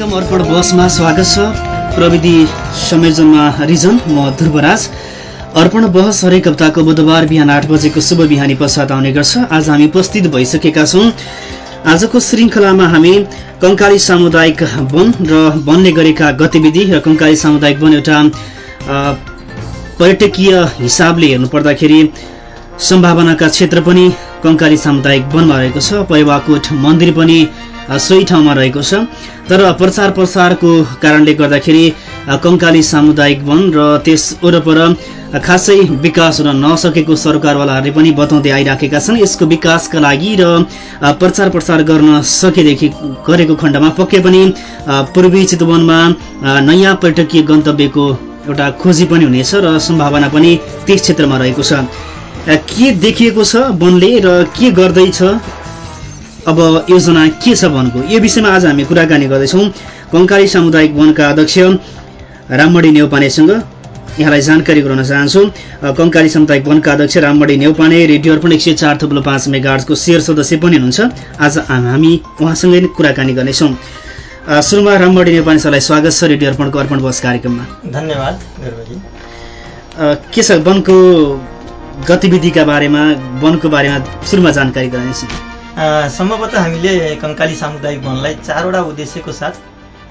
कार्यक्रम अर्पण बसमा स्वागत छ। प्रविधि संयोजनमा रिजन म ध्रुवराज। अर्पण बहस हरेक हप्ताको बुधबार बिहान आठ बजेको शुभ बिहानी पश्चात आउने गर्छ। आज हामी उपस्थित भइसकेका छौँ। आजको श्रृङ्खलामा हामी कङ्काली सामुदायिक वन र वनले गरेका गतिविधि र कङ्काली सामुदायिक वन एउटा पर्यटकीय हिसाबले हेर्नुपर्दाखेरि सम्भावनाका क्षेत्र पनि कङ्काली सामुदायिक वनमा रहेको छ। परेवाकोट मन्दिर पनि सोही ठाउँमा रहेको छ। तर प्रचार प्रसारको कारणले गर्दाखेरि कङ्काली सामुदायिक वन र त्यस वरपर खासै विकास हुन नसकेको सरकारवालाहरूले पनि बताउँदै आइराखेका छन्। यसको विकासका लागि र प्रचार प्रसार गर्न सकेदेखि गरेको खण्डमा पक्कै पनि पूर्वी चितवनमा नयाँ पर्यटकीय गन्तव्यको एउटा खोजी पनि हुनेछ र सम्भावना पनि त्यस क्षेत्रमा रहेको छ। के देखिएको छ वनले र के गर्दैछ? अब योजना के छ वनको यो विषयमा आज हामी कुराकानी गर्दैछौँ। कङ्काली सामुदायिक वनका अध्यक्ष राममणी नेउपानेसँग यहाँलाई जानकारी गराउन चाहन्छु। कङ्काली सामुदायिक वनका अध्यक्ष राममणी नेउपाने रेडियो अर्पण एक सय चार थुप्रो पाँच मेगार्सको सेयर सदस्य पनि हुनुहुन्छ। आज हामी उहाँसँगै कुराकानी गर्नेछौँ। सुरुमा राममणी नेपाली सरलाई स्वागत छ रेडियो अर्पणको अर्पण बस कार्यक्रममा। धन्यवाद के छ वनको गतिविधिका बारेमा वनको बारेमा सुरुमा जानकारी गराउनेछौँ। सम्भवतः हामीले कङ्काली सामुदायिक वनलाई चारवटा उद्देश्यको साथ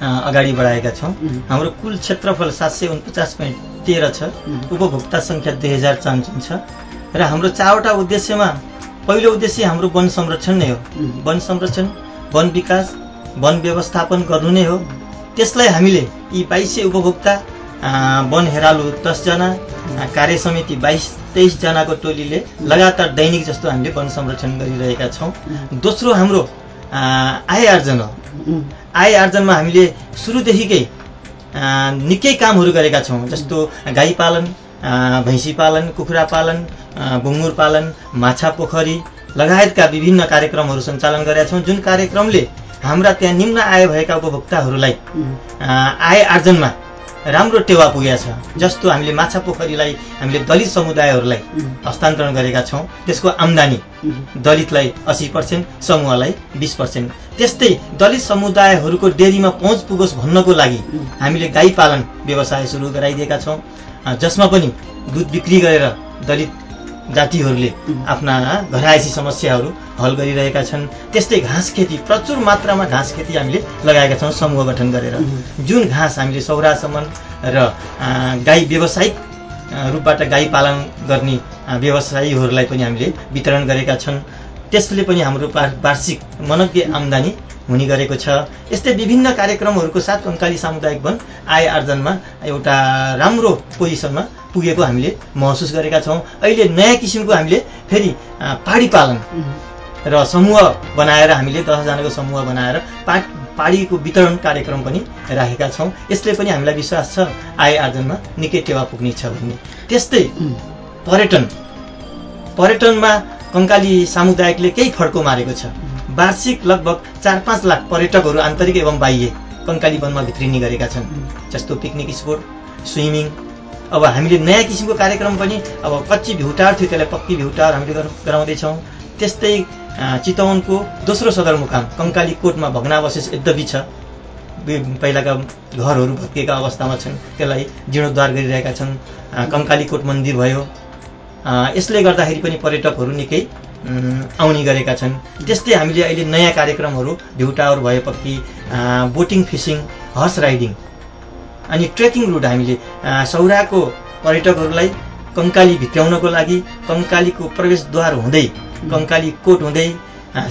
अगाडि बढाएका छौँ। हाम्रो कुल क्षेत्रफल सात सय उनपचास पोइन्ट तेह्र छ। उपभोक्ता सङ्ख्या दुई हजार चान्चुन छ। र हाम्रो चारवटा उद्देश्यमा पहिलो उद्देश्य हाम्रो वन संरक्षण नै हो। वन संरक्षण वन विकास वन व्यवस्थापन गर्नु नै हो। त्यसलाई हामीले यी बाइस सय उपभोक्ता वन हेरालु दसजना कार्य समिति बाइस तेइसजनाको टोलीले लगातार दैनिक जस्तो हामीले वन संरक्षण गरिरहेका छौँ। दोस्रो हाम्रो आय आर्जन हो। आय आर्जनमा हामीले सुरुदेखिकै निकै कामहरू गरेका छौँ जस्तो गाई पालन भैँसी पालन कुखुरा पालन बुङ्गुर पालन माछा पोखरी लगायतका विभिन्न कार्यक्रमहरू सञ्चालन गरेका छौँ जुन कार्यक्रमले हाम्रा त्यहाँ निम्न आय भएका उपभोक्ताहरूलाई आय आर्जनमा राम्रो टेवा पुगेको छ। जस्तो हामीले माछा पोखरीलाई हामीले दलित समुदायहरूलाई हस्तान्तरण गरेका छौँ त्यसको आम्दानी दलितलाई असी पर्सेन्ट समूहलाई बिस पर्सेन्ट। त्यस्तै दलित समुदायहरूको डेरीमा पहुँच पुगोस् भन्नको लागि हामीले गाई पालन व्यवसाय सुरु गराइदिएका छौँ। जसमा पनि दुध बिक्री गरेर दलित जातिहरूले आफ्ना घरायसी समस्याहरू हल गरिरहेका छन्। त्यस्तै घाँस खेती प्रचुर मात्रामा घाँस खेती हामीले लगाएका छौँ समूह गठन गरेर। जुन घाँस हामीले सौरासम्म र गाई व्यावसायिक रूपबाट गाई पालन गर्ने व्यवसायीहरूलाई पनि हामीले वितरण गरेका छन्। त्यसले पनि हाम्रो वार्षिक मनज्ञ आम्दानी हुने गरेको छ। यस्तै विभिन्न कार्यक्रमहरूको साथ कङ्काली सामुदायिक वन आय आर्जनमा एउटा राम्रो पोजिसनमा पुगेको हामीले महसुस गरेका छौँ। अहिले नयाँ किसिमको हामीले फेरि पाडी पालन र समूह बनाएर हामीले दसजनाको समूह बनाएर पा पाडीको वितरण कार्यक्रम पनि राखेका छौँ। यसले पनि हामीलाई विश्वास छ आय आर्जनमा निकै टेवा पुग्नेछ भन्ने। त्यस्तै पर्यटन। पर्यटनमा कङ्काली सामुदायिकले केही फड्को मारेको छ। वार्षिक लगभग चार पाँच लाख पर्यटकहरू आन्तरिक एवं बाह्य कङ्काली वनमा भित्रिने गरेका छन्। जस्तो पिकनिक स्पोट स्विमिङ। अब हामीले नयाँ किसिमको कार्यक्रम पनि अब कच्ची भ्युटार थियो त्यसलाई पक्की भ्युटार हामीले गराउँदैछौँ। त्यस्तै चितवनको दोस्रो सदरमुकाम कङ्काली कोटमा भग्नावशेष यद्यपि छ। पहिलाका घरहरू भत्किएका अवस्थामा छन् त्यसलाई जीर्णोद्धार गरिरहेका छन्। कङ्काली कोट मन्दिर भयो। यसले गर्दाखेरि पनि पर्यटकहरू निकै आउने गरेका छन्। त्यस्तै हामीले अहिले नयाँ कार्यक्रमहरू भयो पक्की बोटिङ फिसिङ हर्स राइडिङ अनि ट्रेकिङ रुट हामीले सौराको पर्यटकहरूलाई कङ्काली भित्राउनको लागि कङ्कालीको प्रवेशद्वार हुँदै कङ्काली कोट हुँदै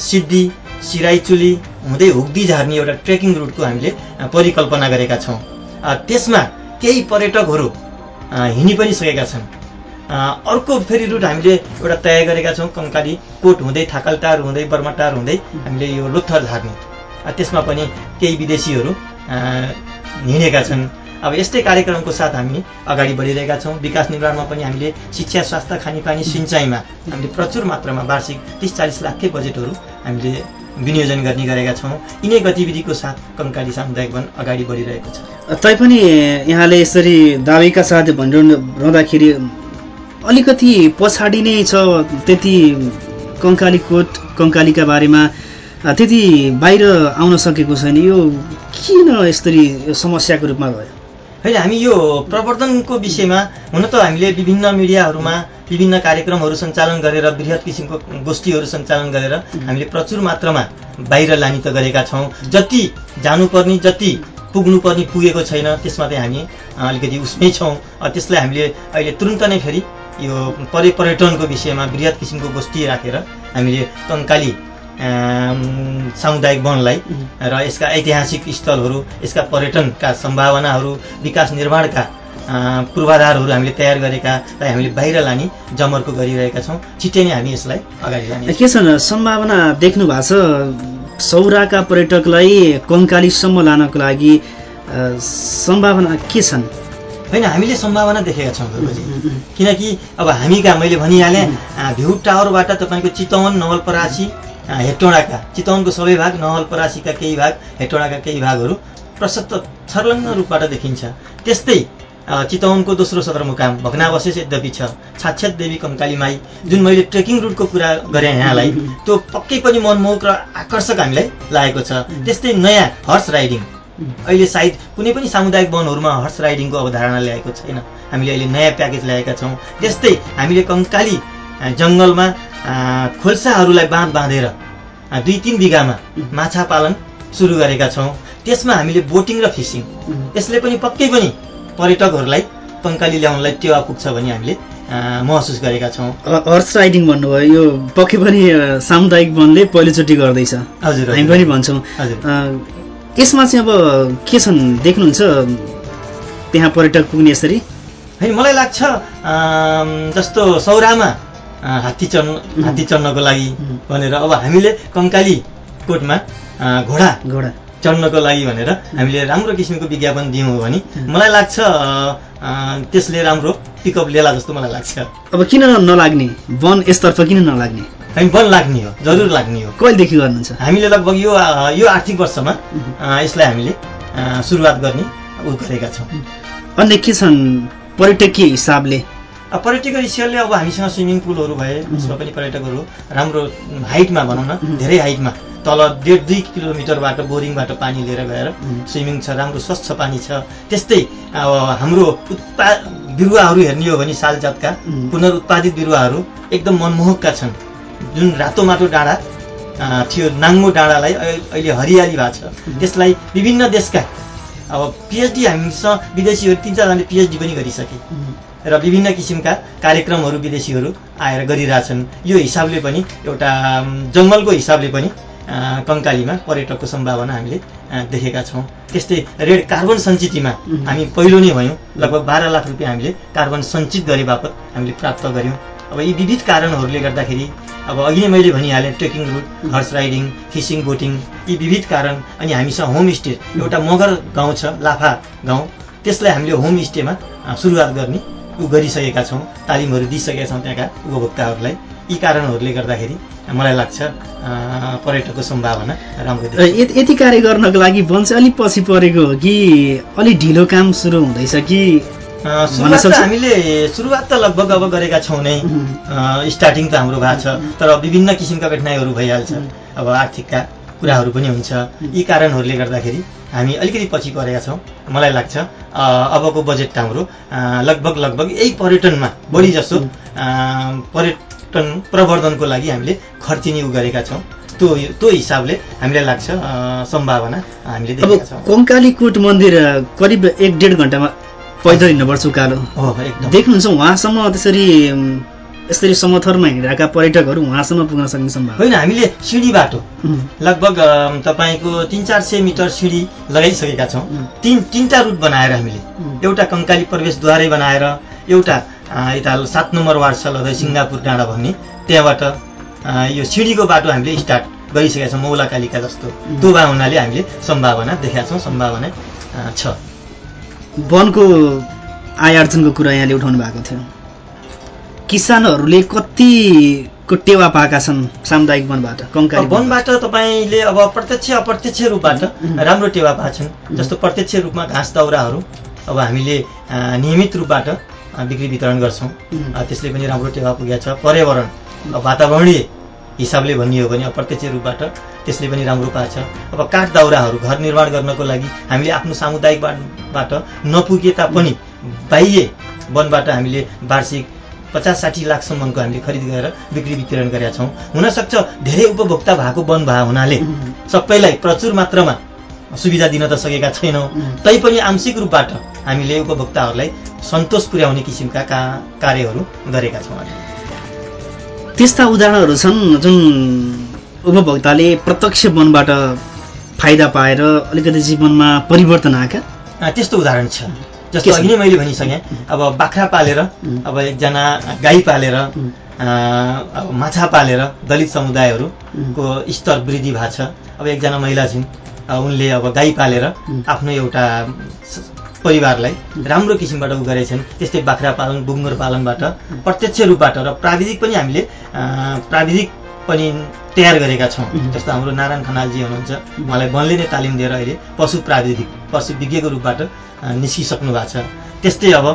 सिद्धि सिराइचुली हुँदै हुग्दी झार्ने एउटा ट्रेकिङ रुटको हामीले परिकल्पना गरेका छौँ। त्यसमा केही पर्यटकहरू हिँडी पनि सकेका छन्। अर्को फेरि रुट हामीले एउटा तय गरेका छौँ कङ्काली कोट हुँदै थाकलटार हुँदै बर्माटार हुँदै हामीले यो लोथर झार्ने। त्यसमा पनि केही विदेशीहरू हिँडेका छन्। अब यस्तै कार्यक्रमको साथ हामी अगाडि बढिरहेका छौँ। विकास निर्माणमा पनि हामीले शिक्षा स्वास्थ्य खानेपानी सिँचाइमा हामीले प्रचुर मात्रामा वार्षिक तिस चालिस लाखकै बजेटहरू हामीले विनियोजन गर्ने गरेका छौँ। यिनै गतिविधिको साथ कङ्काली सामुदायिक वन अगाडि बढिरहेको छ। तैपनि यहाँले यसरी दावीका साथ भनिरहँदाखेरि अलिकति पछाडि नै छ त्यति कङ्काली कोट कङ्कालीका बारेमा। त्यति बाहिर आउन सकेको छैन। यो किन यसरी समस्याको रूपमा भयो होइन हामी यो प्रवर्धनको विषयमा हुन त हामीले विभिन्न मिडियाहरूमा विभिन्न कार्यक्रमहरू सञ्चालन गरेर वृहत किसिमको गोष्ठीहरू सञ्चालन गरेर हामीले प्रचुर मात्रामा बाहिर लाने त गरेका छौँ। जति जानुपर्ने जति पुग्नुपर्ने पुगेको छैन त्यसमा चाहिँ हामी अलिकति उसमै छौँ। त्यसलाई हामीले अहिले तुरन्त नै फेरि यो पर्य पर्यटनको विषयमा वृहत किसिमको गोष्ठी राखेर हामीले कङ्काली सामुदायिक वनलाई र यसका ऐतिहासिक स्थलहरू यसका पर्यटनका सम्भावनाहरू विकास निर्माणका पूर्वाधारहरू हामीले तयार गरेकालाई हामीले बाहिर लाने जमर्को गरिरहेका छौँ। छिट्टै नै हामी यसलाई अगाडि लाने के छन् सम्भावना देख्नु भएको छ सौराका पर्यटकलाई कङ्कालीसम्म लानको लागि सम्भावना के छन्? होइन हामीले सम्भावना देखेका छौँ ध्रुवजी किनकि अब हामी कहाँ मैले भनिहालेँ भ्यू टावरबाट तपाईँको चितवन नवलपरासी हेटौँडाका चितवनको सबै भाग नवलपरासीका केही भाग हेटौँडाका केही भागहरू प्रशस्त छर्लङ्ग रूपबाट देखिन्छ। त्यस्तै चितवनको दोस्रो सदरमुकाम भग्नावशेष यद्यपि छ साक्षात देवी कङ्काली माई जुन मैले ट्रेकिङ रुटको कुरा गरेँ यहाँलाई त्यो पक्कै पनि मनमोहक र आकर्षक हामीलाई लागेको छ। त्यस्तै नयाँ हर्स राइडिङ। अहिले सायद कुनै पनि सामुदायिक वनहरूमा हर्स राइडिङको अवधारणा ल्याएको छैन। हामीले अहिले नयाँ प्याकेज ल्याएका छौँ। त्यस्तै हामीले कङ्काली जङ्गलमा खोल्साहरूलाई बाँध बाँधेर दुई तिन बिघामा माछा पालन सुरु गरेका छौँ। त्यसमा हामीले बोटिङ र फिसिङ। यसले पनि पक्कै पनि पर्यटकहरूलाई कङ्काली ल्याउनलाई टेवा पुग्छ भने हामीले महसुस गरेका छौँ। हर्स राइडिङ भन्नुभयो यो पक्कै पनि सामुदायिक वनले पहिलोचोटि गर्दैछ। हजुर हामी। पनि भन्छौँ। हजुर। यसमा चाहिँ अब के छन् देख्नुहुन्छ त्यहाँ पर्यटक पुग्ने यसरी होइन मलाई लाग्छ जस्तो सौरामा हात्ती चढ्न हात्ती चढ्नको लागि हुँ। भनेर अब हामीले कङ्काली कोटमा घोडा घोडा चढ्नको लागि भनेर हामीले राम्रो किसिमको विज्ञापन दियौँ भने हुँ। मलाई लाग्छ त्यसले राम्रो पिकअप लिएला जस्तो मलाई लाग्छ। अब किन नलाग्ने? वन यसतर्फ किन नलाग्ने? हामी बन लाग्ने हो जरुर लाग्ने हो। कहिलेदेखि गर्नुहुन्छ? हामीले लगभग यो यो आर्थिक वर्षमा यसलाई हामीले सुरुवात गर्ने उ गरेका छौँ। अन्य के छन्? पर्यटकीय हिसाबले अब पर्यटकको हिसाबले अब हामीसँग स्विमिङ पुलहरू भए उसमा पनि पर्यटकहरू राम्रो हाइटमा भनौँ न. धेरै हाइटमा तल डेढ दुई किलोमिटरबाट बोरिङबाट पानी लिएर गएर. स्विमिङ छ राम्रो स्वच्छ पानी छ त्यस्तै अब हाम्रो उत्पा बिरुवाहरू हेर्ने हो भने सालजातका. पुनरुत्पादित बिरुवाहरू एकदम मनमोहकका छन् जुन रातो माटो डाँडा थियो नाङ्गो डाँडालाई अहिले हरियाली भएको छ त्यसलाई विभिन्न देशका अब पिएचडी हामीसँग विदेशीहरू तिन चारजनाले पिएचडी पनि गरिसके। र विभिन्न किसिमका कार्यक्रमहरू विदेशीहरू आएर गरिरहेछन्। यो हिसाबले पनि एउटा जङ्गलको हिसाबले पनि कङ्कालीमा पर्यटकको सम्भावना हामीले देखेका छौँ। त्यस्तै रेड कार्बन सञ्चितमा. हामी पहिलो नै भयौँ। लगभग बाह्र लाख रुपियाँ हामीले कार्बन सञ्चित गरे बापत हामीले प्राप्त गऱ्यौँ। अब यी विविध कारणहरूले गर्दाखेरि अब अघि नै मैले भनिहालेँ trekking route horse riding fishing boating यी विविध कारण अनि हामीसँग होमस्टे एउटा मगर गाउँ छ लाफा गाउँ त्यसलाई हामीले होमस्टेमा सुरुवात गर्ने उ गरिसकेका छौँ तालिमहरू दिइसकेका छौँ त्यहाँका उपभोक्ताहरूलाई यी कारणहरूले गर्दाखेरि मलाई लाग्छ पर्यटकको सम्भावना राम्रो। यति कार्य गर्नको लागि वन चाहिँ अलिक पछि परेको हो कि अलिक ढिलो काम सुरु हुँदैछ कि त? हामीले सुरुवात त लगभग अब गरेका छौँ नै। स्टार्टिङ त हाम्रो भएको छ। तर विभिन्न किसिमका कठिनाइहरू भइहाल्छ। अब आर्थिकका कुराहरू पनि हुन्छ। यी कारणहरूले गर्दाखेरि हामी अलिकति पछि परेका छौँ। मलाई लाग्छ अबको बजेट हाम्रो अ, लगभग लगभग यही पर्यटनमा बढी जसो पर्यटन प्रवर्धनको लागि हामीले खर्चिने उ गरेका छौँ। त्यो त्यो हिसाबले हामीलाई लाग्छ सम्भावना हामीले देखेका छौँ। कङ्कालीकोट मन्दिर करिब एक डेढ घन्टामा पैदल हिँड्नुपर्छ उकालो। देख्नुहुन्छ उहाँसम्म त्यसरी यसरी समथरमा हिँडेका पर्यटकहरू उहाँसम्म पुग्न सक्ने सम्भावना होइन हामीले सिँढी बाटो। लगभग तपाईँको तिन चार सय मिटर सिँढी लगाइसकेका छौँ। तिन तिनवटा रुट बनाएर हामीले। एउटा कङ्काली प्रवेशद्वारै बनाएर एउटा यता सात नम्बर वार्ड छ लदै सिङ्गापुर डाँडा भन्ने। त्यहाँबाट यो सिँढीको बाटो हामीले स्टार्ट गरिसकेका छौँ मौला कालिका जस्तो भए हुनाले हामीले सम्भावना देखाएको छौँ सम्भावना छ। वनको आय आर्जनको कुरा यहाँले उठाउनु भएको थियो। किसानहरूले कतिको टेवा पाएका छन् सामुदायिक वनबाट कङ्काली अब वनबाट तपाईँले अब प्रत्यक्ष अप्रत्यक्ष रूपबाट. राम्रो टेवा पाछन् जस्तो प्रत्यक्ष रूपमा घाँस दाउराहरू अब हामीले नियमित रूपबाट बिक्री वितरण गर्छौँ। त्यसले पनि राम्रो टेवा पुगेको छ। पर्यावरण वातावरणीय हिसाबले भन्ने हो भने अप्रत्यक्ष रूपबाट त्यसले पनि राम्रो पार्छ अब काठ दाउराहरू घर निर्माण गर्नको लागि हामीले आफ्नो सामुदायिकबाट नपुगे तापनि बाह्य वनबाट हामीले वार्षिक पचास साठी लाखसम्मको हामीले खरिद गरेर बिक्री वितरण गरेका छौँ। हुनसक्छ धेरै उपभोक्ता भएको वन भए हुनाले सबैलाई प्रचुर मात्रामा सुविधा दिन त सकेका छैनौँ। तैपनि आंशिक रूपबाट हामीले उपभोक्ताहरूलाई सन्तोष पुर्याउने किसिमका का कार्यहरू गरेका छौँ त्यस्ता उदाहरणहरू छन् जुन उपभोक्ताले प्रत्यक्ष वनबाट फाइदा पाएर अलिकति जीवनमा परिवर्तन आएका? त्यस्तो उदाहरण छ। जस्तो अघि नै मैले भनिसकेँ अब बाख्रा पालेर अब एकजना गाई पालेर अब माछा पालेर दलित समुदायहरूको स्तर वृद्धि भएको छ। अब एकजना महिला छिन् उनले अब गाई पालेर आफ्नो एउटा परिवारलाई राम्रो किसिमबाट उ गरेछन्। त्यस्तै बाख्रा पालन बुङ्गुर पालनबाट प्रत्यक्ष रूपबाट र प्राविधिक पनि हामीले प्राविधिक पनि तयार गरेका छौँ। जस्तो हाम्रो नारायण खनालजी हुनुहुन्छ उहाँलाई वनले नै तालिम दिएर अहिले पशु प्राविधिक पशु विज्ञको रूपबाट निस्किसक्नु भएको छ। त्यस्तै अब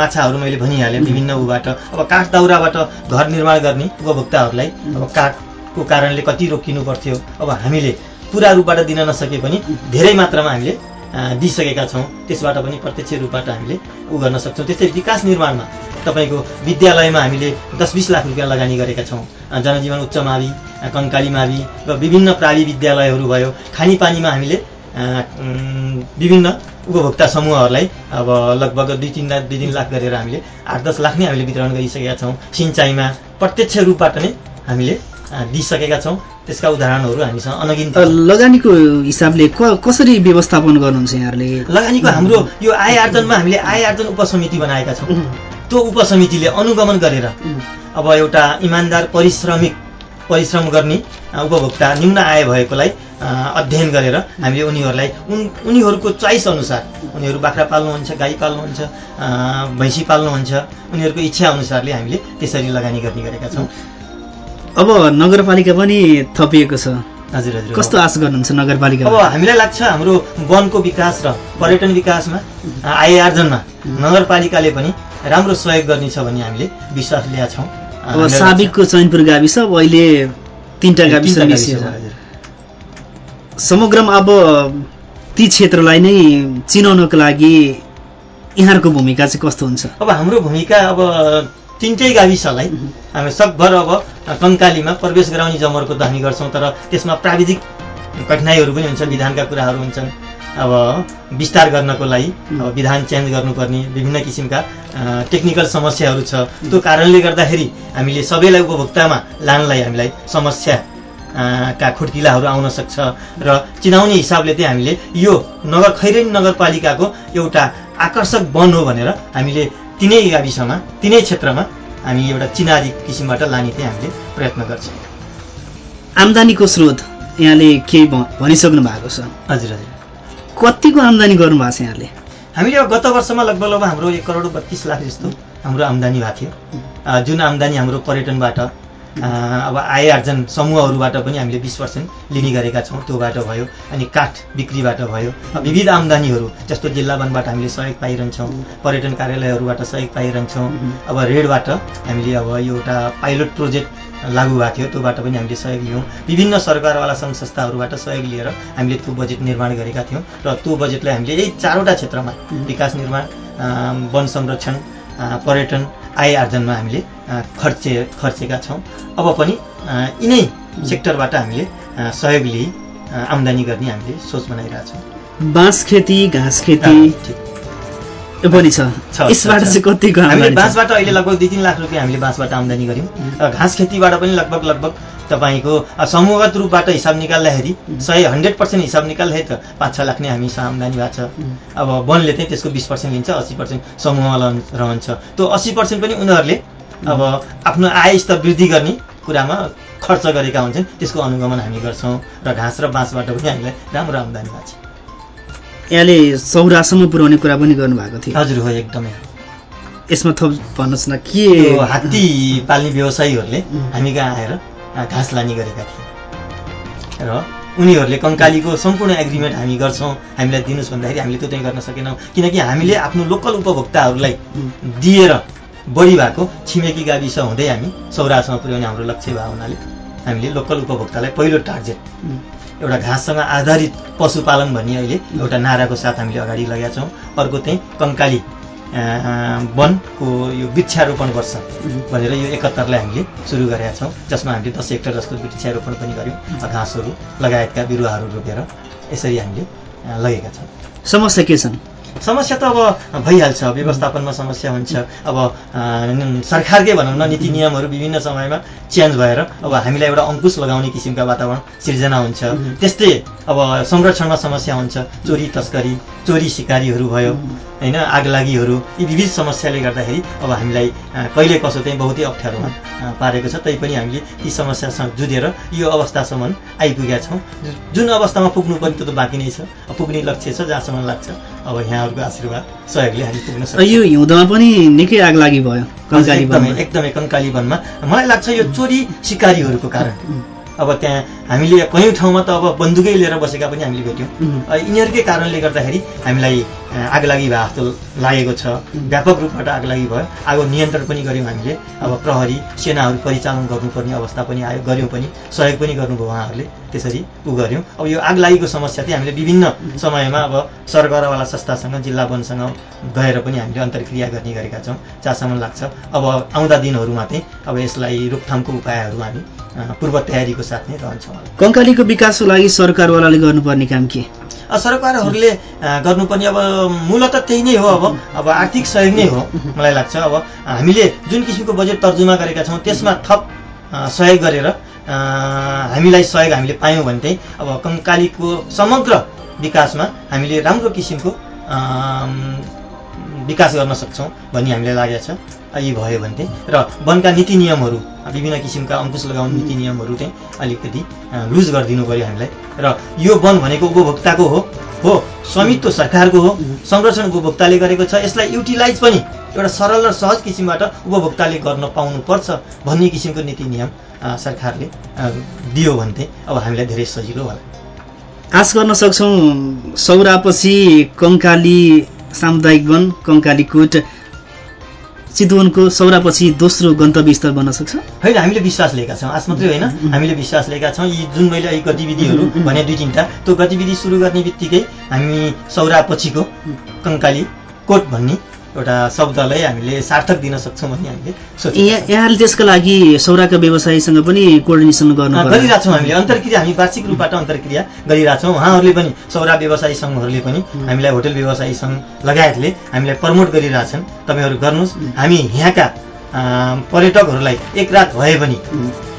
माछाहरू मैले भनिहालेँ विभिन्न उबाट अब काठ दाउराबाट घर निर्माण गर्ने उपभोक्ताहरूलाई अब काठको कारणले कति रोकिनु पर्थ्यो अब हामीले पुरा रूपबाट दिन नसके पनि धेरै मात्रामा हामीले दिइसकेका छौँ। त्यसबाट पनि प्रत्यक्ष रूपबाट हामीले उ गर्न सक्छौँ। त्यस्तै विकास निर्माणमा तपाईँको विद्यालयमा हामीले दस बिस लाख रुपियाँ लगानी गरेका छौँ। जनजीवन उच्च मावि कङ्काली मावि र विभिन्न प्रावि विद्यालयहरू भयो। खानेपानीमा हामीले विभिन्न उपभोक्ता समूहहरूलाई अब लगभग दुई तिन लाख दुई तिन लाख गरेर हामीले आठ दस लाख नै हामीले वितरण गरिसकेका छौँ। सिँचाइमा प्रत्यक्ष रूपबाट नै हामीले दिइसकेका छौँ। त्यसका उदाहरणहरू हामीसँग अनगिन्त लगानीको हिसाबले कसरी व्यवस्थापन गर्नुहुन्छ यहाँहरूले? लगानीको हाम्रो यो आय आर्जनमा हामीले आय आर्जन उपसमिति बनाएका छौँ। त्यो उपसमितिले अनुगमन गरेर अब एउटा इमान्दार परिश्रमिक परिश्रम गर्ने उपभोक्ता निम्न आय भएकोलाई अध्ययन गरेर हामीले उनीहरूलाई उन उनीहरूको चोइस अनुसार उनीहरू बाख्रा पाल्नुहुन्छ गाई पाल्नुहुन्छ भैँसी पाल्नुहुन्छ उनीहरूको इच्छा अनुसारले हामीले त्यसरी लगानी गर्ने गरेका छौँ। अब नगरपालिका पनि थपिएको छ। हजुर हजुर। कस्तो आश गर्नुहुन्छ नगरपालिका अब हामीलाई लाग्छ हाम्रो वनको विकास र पर्यटन विकासमा आय आर्जनमा नगरपालिकाले पनि राम्रो सहयोग गर्नेछ भन्ने हामीले विश्वास ल्याएको छौँ। अब साबिकको चैनपुर गाविस अब अहिले तिनवटा गाविस समग्रमा अब ती क्षेत्रलाई नै चिनाउनको लागि यहाँहरूको भूमिका चाहिँ कस्तो हुन्छ? अब हाम्रो भूमिका अब तिनटै गाविसलाई हामी सकभर अब कङ्कालीमा प्रवेश गराउने जमरको त हामी गर्छौँ तर त्यसमा प्राविधिक कठिनाइहरू पनि हुन्छ विधानका कुराहरू हुन्छन्। अब विस्तार गर्नको लागि अब विधान चेन्ज गर्नुपर्ने विभिन्न किसिमका टेक्निकल समस्याहरू छ। त्यो कारणले गर्दाखेरि हामीले सबैलाई उपभोक्तामा लानलाई हामीलाई समस्या का खुड्किलाहरू आउन सक्छ र चिनाउने हिसाबले चाहिँ हामीले यो नगर खैरेनी नगरपालिकाको एउटा आकर्षक वन हो भनेर हामीले तिनै गाविसमा तिनै क्षेत्रमा हामी एउटा चिनारी किसिमबाट लाने चाहिँ हामीले प्रयत्न गर्छौँ। आम्दानीको स्रोत यहाँले केही भनिसक्नु भएको छ। हजुर हजुर। कतिको आम्दानी गर्नुभएको छ यहाँले? हामीले अब गत वर्षमा लगभग लगभग हाम्रो एक करोड बत्तिस लाख जस्तो हाम्रो आम्दानी भएको थियो। जुन आम्दानी हाम्रो पर्यटनबाट अब आय आर्जन समूहहरूबाट पनि हामीले बिस पर्सेन्ट लिने गरेका छौँ। त्योबाट भयो अनि काठ बिक्रीबाट भयो। विविध आम्दानीहरू जस्तो जिल्ला वनबाट हामीले सहयोग पाइरहन्छौँ पर्यटन कार्यालयहरूबाट सहयोग पाइरहन्छौँ। अब रेडबाट हामीले अब यो एउटा पाइलट प्रोजेक्ट लागू भएको थियो। त्योबाट पनि हामीले सहयोग लियौँ। विभिन्न सरकारवाला सङ्घ संस्थाहरूबाट सहयोग लिएर हामीले त्यो बजेट निर्माण गरेका थियौँ र त्यो बजेटलाई हामीले यही चारवटा क्षेत्रमा विकास निर्माण वन संरक्षण पर्यटन आय आर्जनमा हामीले खर्चे खर्चेका छौँ। अब पनि यिनै सेक्टरबाट हामीले सहयोग लिई आम्दानी गर्ने हामीले सोच बनाइरहेछौँ। बाँस खेती घाँस खेती पनि छ। यसबाट चाहिँ कतिको हामीले बाँसबाट अहिले लगभग दुई तिन लाख रुपियाँ हामीले बाँसबाट आम्दानी गऱ्यौँ। घाँस खेतीबाट पनि लगभग लगभग तपाईँको समूहगत रूपबाट हिसाब निकाल्दाखेरि सय हन्ड्रेड पर्सेन्ट हिसाब निकाल्दाखेरि त पाँच छ लाख नै हामी आम्दानी भएको छ। अब वनले चाहिँ त्यसको बिस पर्सेन्ट लिन्छ अस्सी पर्सेन्ट समूहमा रहन्छ। त्यो अस्सी पर्सेन्ट पनि उनीहरूले अब आफ्नो आय स्तर वृद्धि गर्ने कुरामा खर्च गरेका हुन्छन्। त्यसको अनुगमन हामी गर्छौँ। र घाँस र बाँसबाट पनि हामीलाई राम्रो आम्दानी भएको छ। यहाँले सौरासम्म पुर्याउने कुरा पनि गर्नुभएको थियो। हजुर हो एकदमै। यसमा थप भन्नुहोस् न के हात्ती पाल्ने व्यवसायीहरूले हामी कहाँ आएर घाँस लाने गरेका थियौँ। र उनीहरूले कङ्कालीको सम्पूर्ण एग्रिमेन्ट हामी गर्छौँ हामीलाई दिनुहोस् भन्दाखेरि हामीले त्यो चाहिँ गर्न सकेनौँ। किनकि हामीले आफ्नो लोकल उपभोक्ताहरूलाई दिएर बढी भएको छिमेकी गाविस हुँदै हामी सौरासम्म पुर्याउने हाम्रो लक्ष्य भएको हुनाले हामीले लोकल उपभोक्तालाई पहिलो टार्गेट एउटा घाँससँग आधारित पशुपालन भन्ने अहिले एउटा नाराको साथ हामीले अगाडि लगेका छौँ। अर्को चाहिँ कङ्काली वनको यो वृक्षारोपण वर्ष भनेर यो एकहत्तरलाई हामीले सुरु गरेका छौँ जसमा हामीले दस हेक्टर जस्तो वृक्षारोपण पनि गऱ्यौँ घाँसहरू लगायतका बिरुवाहरू रोपेर यसरी हामीले लगेका छौँ। समस्या के छन्? समस्या त अब भइहाल्छ व्यवस्थापनमा समस्या हुन्छ। अब सरकारकै भनौँ न नीति नियमहरू विभिन्न समयमा चेन्ज भएर अब हामीलाई एउटा अङ्कुश लगाउने किसिमका वातावरण सिर्जना हुन्छ। त्यस्तै अब संरक्षणमा समस्या हुन्छ चोरी तस्करी चोरी सिकारीहरू भयो होइन आगलागीहरू यी विविध समस्याले गर्दाखेरि अब हामीलाई कहिले कसो चाहिँ बहुतै अप्ठ्यारोमा पारेको छ। तैपनि हामीले ती समस्यासँग जुझेर यो अवस्थासम्म आइपुगेका छौँ। जुन अवस्थामा पुग्नु पनि त्यो त बाँकी नै छ पुग्ने लक्ष्य छ जहाँसम्म लाग्छ। अब यहाँहरूको आशीर्वाद सहयोगले हामी पुग्न सक्छौँ। यो हिउँदमा पनि निकै आग लागि भयो एकदमै एकदमै कङ्काली वनमा। मलाई लाग्छ यो चोरी सिकारीहरूको कारण। अब त्यहाँ हामीले कयौँ ठाउँमा त अब बन्दुकै लिएर बसेका पनि हामीले भेट्यौँ। यिनीहरूकै कारणले गर्दाखेरि हामीलाई आगलागी भए जस्तो लागेको छ। व्यापक रूपबाट आगलागी भयो। आगो नियन्त्रण पनि गऱ्यौँ हामीले। अब प्रहरी सेनाहरू परिचालन गर्नुपर्ने अवस्था पनि आयो गऱ्यौँ पनि। सहयोग पनि गर्नुभयो उहाँहरूले। त्यसरी उ गऱ्यौँ। अब यो आगलागीको समस्या चाहिँ हामीले विभिन्न समयमा अब सरकारवाला संस्थासँग जिल्ला वनसँग गएर पनि हामीले अन्तर्क्रिया गर्ने गरेका छौँ। जहाँसम्म लाग्छ। अब आउँदा दिनहरूमा चाहिँ अब यसलाई रोकथामको उपायहरू हामी पूर्व तयारीको साथ नै रहन्छौँ कङ्कालीको विकासको लागि सरकारवालाले गर्नुपर्ने काम के? सरकारहरूले गर्नुपर्ने अब मूलत त्यही नै हो अब। अब आर्थिक सहयोग नै हो मलाई लाग्छ अब। हामीले जुन किसिमको बजेट तर्जुमा गरेका छौँ त्यसमा थप सहयोग गरेर हामीलाई सहयोग हामीले पायौँ भने चाहिँ अब कङ्कालीको समग्र विकासमा हामीले राम्रो किसिमको विकास गर्न सक्छौँ भन्ने हामीलाई लागेको छ। यी भयो भने चाहिँ र वनका नीति नियमहरू विभिन्न किसिमका अङ्कुश लगाउने नीति नियमहरू चाहिँ अलिकति लुज गरिदिनु पऱ्यो हामीलाई। र यो वन भनेको उपभोक्ताको हो। हो स्वामित्व सरकारको हो। संरक्षण उपभोक्ताले गरेको छ। यसलाई युटिलाइज पनि एउटा सरल र सहज किसिमबाट उपभोक्ताले गर्न पाउनुपर्छ भन्ने किसिमको नीति नियम सरकारले दियो भने चाहिँ अब हामीलाई धेरै सजिलो होला। आश गर्न सक्छौँ। सौरापछि कङ्काली सामुदायिक वन कङ्कालीकोट चितवनको सौरापछि दोस्रो गन्तव्य स्थल बन्न सक्छ? होइन हामीले विश्वास लिएका छौँ। आस मात्रै होइन हामीले विश्वास लिएका छौँ। यी जुन मैले यी गतिविधिहरू भने दुई तिनवटा त्यो गतिविधि सुरु गर्ने बित्तिकै हामी सौरापछिको कङ्काली कोट भन्ने एउटा शब्दलाई हामीले सार्थक दिन सक्छौँ भन्ने हामीले यहाँले त्यसका लागि सौराका व्यवसायीसँग पनि कोर्डिनेसन गर्नु गरिरहेछौँ हामीले अन्तर्क्रिया हामी वार्षिक रूपबाट अन्तर्क्रिया गरिरहेछौँ। उहाँहरूले पनि सौरा व्यवसायी सङ्घहरूले पनि हामीलाई होटल व्यवसायी सङ्घ लगायतले हामीलाई प्रमोट गरिरहेछन्। तपाईँहरू गर्नुहोस्। हामी यहाँका पर्यटकहरूलाई एक रात भए पनि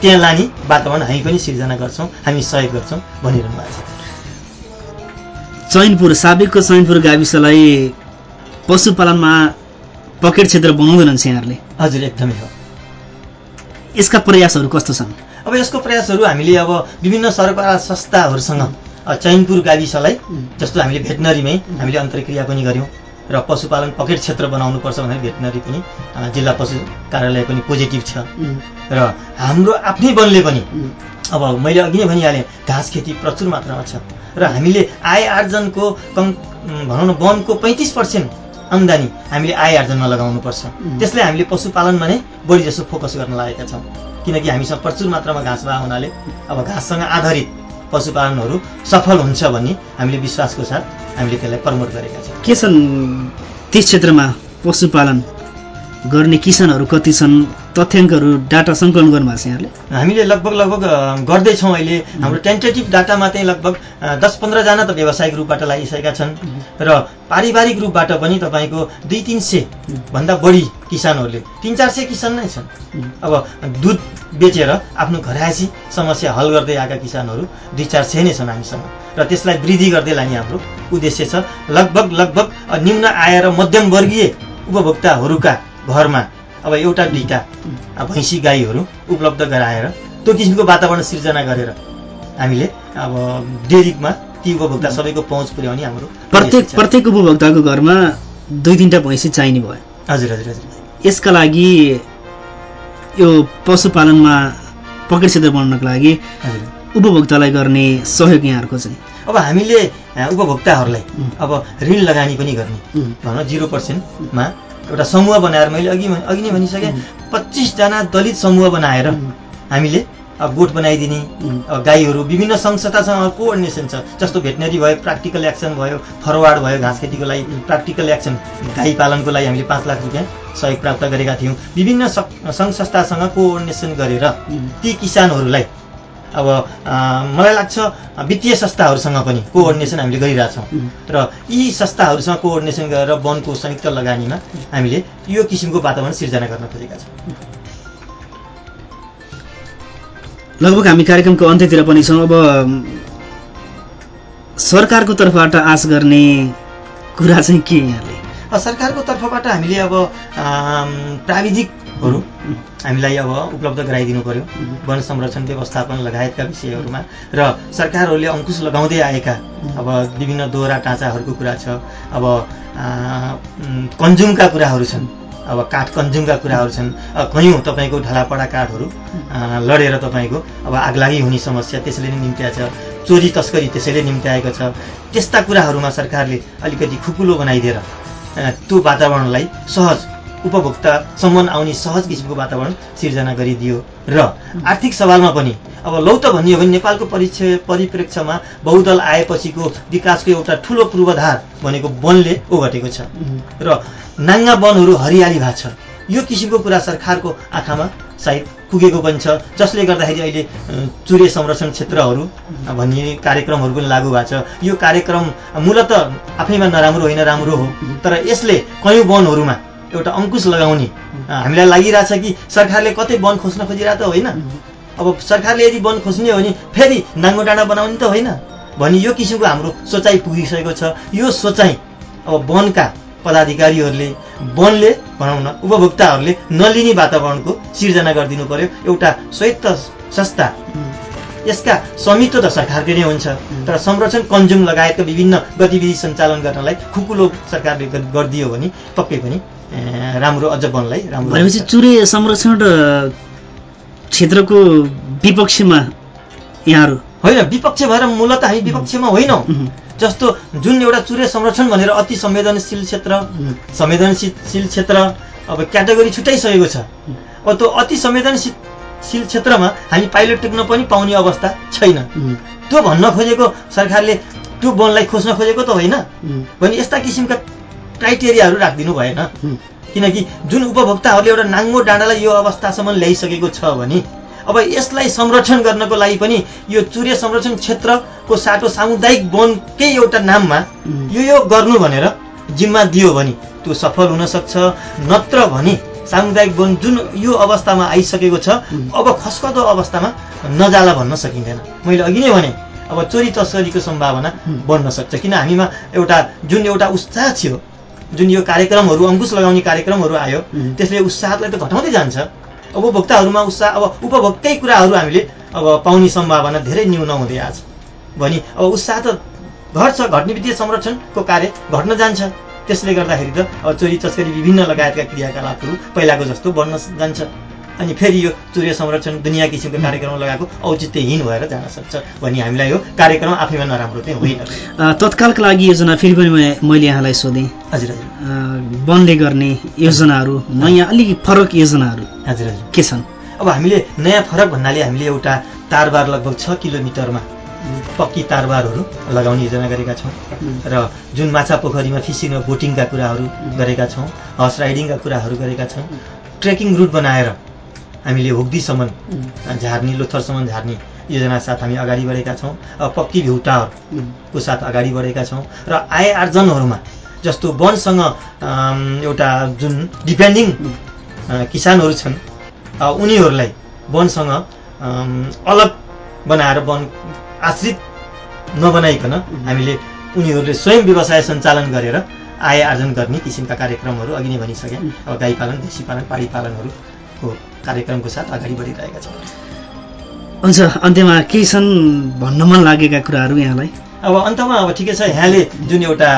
त्यहाँ लाने वातावरण हामी पनि सिर्जना गर्छौँ। हामी सहयोग गर्छौँ भनिरहनु भएको छ। चैनपुर साबिकको चैनपुर गाविसलाई पशुपालनमा पकेट क्षेत्र बनाउँदैनन् यहाँहरूले हजुर एकदमै हो। यसका प्रयासहरू कस्तो छन्? अब यसको प्रयासहरू हामीले अब विभिन्न सरकार संस्थाहरूसँग चैनपुर गाविसलाई जस्तो हामीले भेटनरीमै हामीले अन्तर्क्रिया पनि गऱ्यौँ र पशुपालन पकेट क्षेत्र बनाउनुपर्छ भनेर भेटनरी पनि जिल्ला पशु कार्यालय पनि पोजिटिभ छ। र हाम्रो आफ्नै वनले पनि अब मैले अघि नै भनिहालेँ घाँस खेती प्रचुर मात्रामा छ। र हामीले आय आर्जनको कम भनौँ न वनको पैँतिस पर्सेन्ट आम्दानी हामीले आय आर्जनमा लगाउनुपर्छ त्यसलाई हामीले पशुपालनमा नै बढी जसो फोकस गर्न लागेका छौँ। किनकि हामीसँग प्रचुर मात्रामा घाँस भए हुनाले अब घाँससँग आधारित पशुपालनहरू सफल हुन्छ भन्ने हामीले विश्वासको साथ हामीले त्यसलाई प्रमोट गरेका छौँ। के छन् त्यस क्षेत्रमा पशुपालन? गर्ने किसानहरू कति छन् तथ्याङ्कहरू डाटा सङ्कलन गर्नुभएको छ यहाँले हामीले लगभग लगभग गर्दैछौँ अहिले। हाम्रो टेन्टेटिभ डाटामा चाहिँ लगभग दस पन्ध्रजना त व्यावसायिक रूपबाट लागिसकेका छन्। र पारिवारिक रूपबाट पनि तपाईँको दुई तिन सय भन्दा बढी किसानहरूले तिन चार सय किसान नै छन्। अब दुध बेचेर आफ्नो घरायसी समस्या हल गर्दै आएका किसानहरू दुई चार सय नै छन् हामीसँग। र त्यसलाई वृद्धि गर्दै लाने हाम्रो उद्देश्य छ लगभग लगभग निम्न आय र मध्यमवर्गीय उपभोक्ताहरूका घरमा। अब एउटा दुईवटा भैँसी गाईहरू उपलब्ध गराएर त्यो किसिमको वातावरण सिर्जना गरेर हामीले अब डेरीमा ती उपभोक्ता सबैको पहुँच पुर्याउने हाम्रो प्रत्येक प्रत्येक उपभोक्ताको घरमा दुई तिनवटा भैँसी चाहिने भयो। हजुर हजुर हजुर। यसका लागि यो पशुपालनमा पकेट क्षेत्र बनाउनको लागि उपभोक्तालाई गर्ने सहयोग यहाँहरूको चाहिँ अब हामीले उपभोक्ताहरूलाई. अब ऋण लगानी पनि गर्ने. भनौँ जिरो पर्सेन्टमा एउटा समूह बनाएर मैले अघि अघि नै भनिसकेँ. पच्चिसजना दलित समूह बनाएर. हामीले अब गोठ बनाइदिने गाईहरू विभिन्न सङ्घ संस्थासँग कोअर्डिनेसन छ जस्तो भेटनरी भयो प्र्याक्टिकल एक्सन भयो फरवार्ड भयो घाँस खेतीको लागि प्र्याक्टिकल एक्सन गाई पालनको लागि हामीले पाँच लाख रुपियाँ सहयोग प्राप्त गरेका थियौँ विभिन्न सङ्घ संस्थासँग कोअर्डिनेसन गरेर. ती किसानहरूलाई अब मलाई लाग्छ वित्तीय संस्थाहरूसँग पनि कोअर्डिनेसन हामीले गरिरहेछौँ. र यी संस्थाहरूसँग कोअर्डिनेसन गरेर वनको संयुक्त लगानीमा हामीले यो किसिमको वातावरण सिर्जना गर्न खोजेका छौँ। लगभग हामी कार्यक्रमको अन्त्यतिर पनि छौँ। अब सरकारको तर्फबाट आश गर्ने कुरा चाहिँ के यहाँले? सरकारको तर्फबाट हामीले अब प्राविधिकहरू हामीलाई अब उपलब्ध गराइदिनु पर्यो। वन संरक्षण व्यवस्थापन लगायतका विषयहरूमा। र सरकारहरूले अङ्कुश लगाउँदै आएका अब विभिन्न दोहोरा टाँचाहरूको कुरा छ। अब कन्ज्युमका कुराहरू छन्। अब काठ कन्ज्युमका कुराहरू छन्। कयौँ तपाईँको ढलापडा काठहरू लडेर तपाईँको अब आगलागी हुने समस्या त्यसैले नै निम्त्याएको छ। चोरी तस्करी त्यसैले निम्त्याएको छ। त्यस्ता कुराहरूमा सरकारले अलिकति खुकुलो बनाइदिएर त्यो वातावरणलाई सहज उपभोक्तासम्म आउने सहज किसिमको वातावरण सिर्जना गरिदियो र आर्थिक सवालमा पनि अब लौ त भनियो भने नेपालको परिचय परिप्रेक्ष्यमा बहुदल आएपछिको विकासको एउटा ठुलो पूर्वाधार भनेको वनले ओगटेको छ। र नाङ्गा वनहरू हरियाली भएको छ। यो किसिमको कुरा सरकारको आँखामा सायद पुगेको पनि छ। जसले गर्दाखेरि अहिले चुरे संरक्षण क्षेत्रहरू भन्ने कार्यक्रमहरू पनि लागू भएको छ। यो कार्यक्रम मूलत आफैमा नराम्रो होइन राम्रो हो। तर यसले कयौँ वनहरूमा एउटा अङ्कुश लगाउने। हामीलाई लागिरहेछ कि सरकारले कतै वन खोज्न खोजिरहेको त होइन। अब सरकारले यदि वन खोज्ने हो भने फेरि नाङ्गो डाँडा बनाउने त होइन। भने यो किसिमको हाम्रो सोचाइ पुगिसकेको छ। यो सोचाइ अब वनका पदाधिकारीहरूले वनले भनौँ न उपभोक्ताहरूले नलिने वातावरणको सिर्जना गरिदिनु पर्यो। एउटा स्वायत्त संस्था। यसका स्वामित्व त सरकारकै नै हुन्छ। तर संरक्षण कन्ज्युम लगायतका विभिन्न गतिविधि सञ्चालन गर्नलाई खुकुलो सरकारले गरिदियो भने पक्कै पनि राम्रो अझ वनलाई राम्रो भनेपछि। चुरे संरक्षण क्षेत्रको विपक्षमा यहाँहरू होइन विपक्ष भएर मूलत हामी विपक्षमा होइनौँ. जस्तो जुन एउटा चुरे संरक्षण भनेर अति संवेदनशील क्षेत्र. संवेदनशील क्षेत्र अब क्याटेगोरी छुट्याइसकेको छ अब त्यो अति संवेदनशील शील क्षेत्रमा हामी पाइलट टेक्न पनि पाउने अवस्था छैन. त्यो भन्न खोजेको सरकारले त्यो वनलाई खोज्न खोजेको त होइन. भने यस्ता किसिमका क्राइटेरियाहरू राखिदिनु भएन. किनकि जुन उपभोक्ताहरूले एउटा नाङ्गो डाँडालाई यो अवस्थासम्म ल्याइसकेको छ भने अब यसलाई संरक्षण गर्नको लागि पनि यो चुरे संरक्षण क्षेत्रको साटो सामुदायिक वनकै एउटा नाममा. यो यो गर्नु भनेर जिम्मा दियो भने त्यो सफल हुन सक्छ नत्र भने सामुदायिक वन जुन यो अवस्थामा आइसकेको छ. अब खस्कदो अवस्थामा नजाला भन्न सकिँदैन मैले अघि नै भने अब चोरी तस्करीको सम्भावना. बढ्न सक्छ किन हामीमा एउटा जुन एउटा उत्साह थियो जुन यो कार्यक्रमहरू अङ्कुश लगाउने कार्यक्रमहरू आयो. त्यसले उत्साहलाई त घटाउँदै जान्छ। उपभोक्ताहरूमा उत्साह अब उपभोक्तै कुराहरू हामीले अब पाउने सम्भावना धेरै न्यून हुँदै आछ भने अब उत्साह त घट्छ घट्ने वित्तीय संरक्षणको कार्य घट्न जान्छ। त्यसले गर्दाखेरि त अब चोरी तस्करी विभिन्न लगायतका क्रियाकलापहरू पहिलाको जस्तो बढ्न जान्छ। अनि फेरि यो चुरे संरक्षण दुनियाँ किसिमको कार्यक्रम लगाएको औचित्यहीन भएर जान सक्छ भने हामीलाई यो कार्यक्रम आफैमा नराम्रो चाहिँ होइन। तत्कालका लागि योजना फेरि पनि मैले यहाँलाई सोधेँ। हजुर हजुर। वनले गर्ने योजनाहरू नयाँ अलिक फरक योजनाहरू हजुर हजुर। के छन्? अब हामीले नयाँ फरक भन्नाले हामीले एउटा तारबार लगभग छ किलोमिटरमा पक्की तारबारहरू लगाउने योजना गरेका छौँ। र जुन माछा पोखरीमा फिसिङ र बोटिङका कुराहरू गरेका छौँ हर्स राइडिङका कुराहरू गरेका छौँ ट्रेकिङ रुट बनाएर हामीले हुग्दीसम्म झार्ने लोथरसम्म झार्ने योजना साथ हामी अगाडि बढेका छौँ अब पक्की भ्युटाहरूको साथ अगाडि बढेका छौँ र आय आर्जनहरूमा जस्तो वनसँग एउटा जुन डिपेन्डिङ किसानहरू छन् उनीहरूलाई वनसँग अलग बनाएर वन आश्रित नबनाइकन हामीले उनीहरूले स्वयं व्यवसाय सञ्चालन गरेर आय आर्जन गर्ने किसिमका कार्यक्रमहरू अघि नै भनिसकेँ। अब गाई पालन देशी पालन पाडी पालनहरूको कार्यक्रमको साथ अगाडि बढिरहेका छौँ। हुन्छ अन्त्यमा केही छन् भन्न मन लागेका कुराहरू यहाँलाई? अब अन्तमा अब ठिकै छ यहाँले जुन एउटा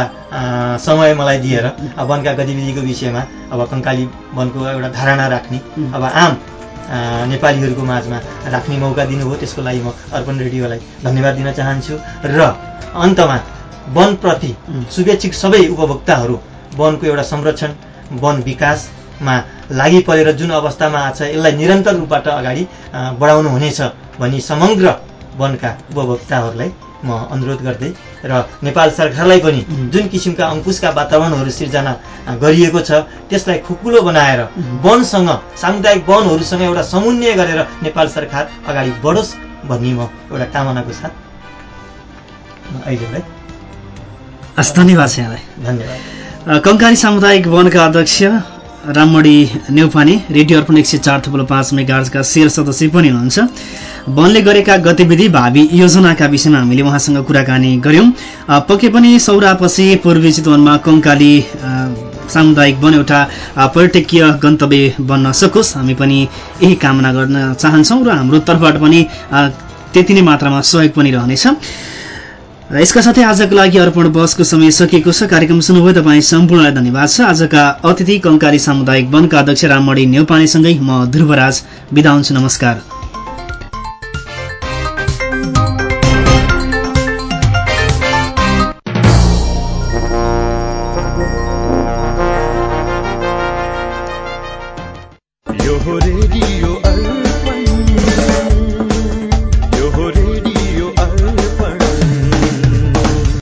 समय मलाई दिएर वनका गतिविधिको विषयमा अब कङ्काली वनको एउटा धारणा राख्ने अब आम नेपालीहरूको माझमा राख्ने मौका दिनुभयो त्यसको लागि म अर्पण रेडियोलाई धन्यवाद दिन चाहन्छु र अन्तमा वनप्रति शुभेच्छुक सबै उपभोक्ताहरू वनको एउटा संरक्षण वन विकासमा लागि परेर जुन अवस्थामा छ यसलाई निरन्तर रूपबाट अगाडि बढाउनु हुनेछ भनी समग्र वनका उपभोक्ताहरूलाई म अनुरोध गर्दै र नेपाल सरकारलाई पनि जुन किसिमका अङ्कुशका वातावरणहरू सिर्जना गरिएको छ त्यसलाई खुकुलो बनाएर वनसँग सामुदायिक वनहरूसँग एउटा समन्वय गरेर नेपाल सरकार अगाडि बढोस् भन्ने म एउटा कामनाको साथ अहिलेलाई धन्यवाद यहाँलाई धन्यवाद। कङ्कारी सामुदायिक वनका अध्यक्ष राममणी नेउपाने रेडियो अर्पण एक सय चार थुप्रो पाँच मेगार्जका शेर सदस्य पनि हुनुहुन्छ। वनले गरेका गतिविधि भावी योजनाका विषयमा हामीले उहाँसँग कुराकानी गऱ्यौँ। पक्कै पनि सौरापछि पूर्वी चितवनमा कङ्काली सामुदायिक वन एउटा पर्यटकीय गन्तव्य बन्न सकोस्। हामी पनि यही कामना गर्न चाहन्छौँ र हाम्रो तर्फबाट पनि त्यति नै मात्रामा सहयोग पनि रहनेछ। यसका साथै आजको लागि अर्पण बसको समय सकिएको छ। कार्यक्रम सुन्नुभयो तपाईँ सम्पूर्णलाई धन्यवाद छ। आजका अतिथि कङ्कारी सामुदायिक वनका अध्यक्ष राममणी नेउपानेसँगै म ध्रुवराज बिदा हुन्छु। नमस्कार।